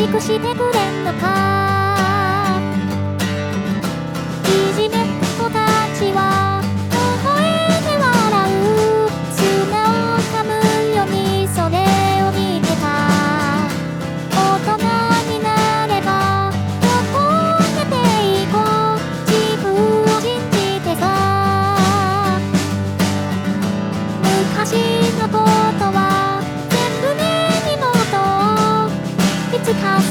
しくしてくれんのか Thao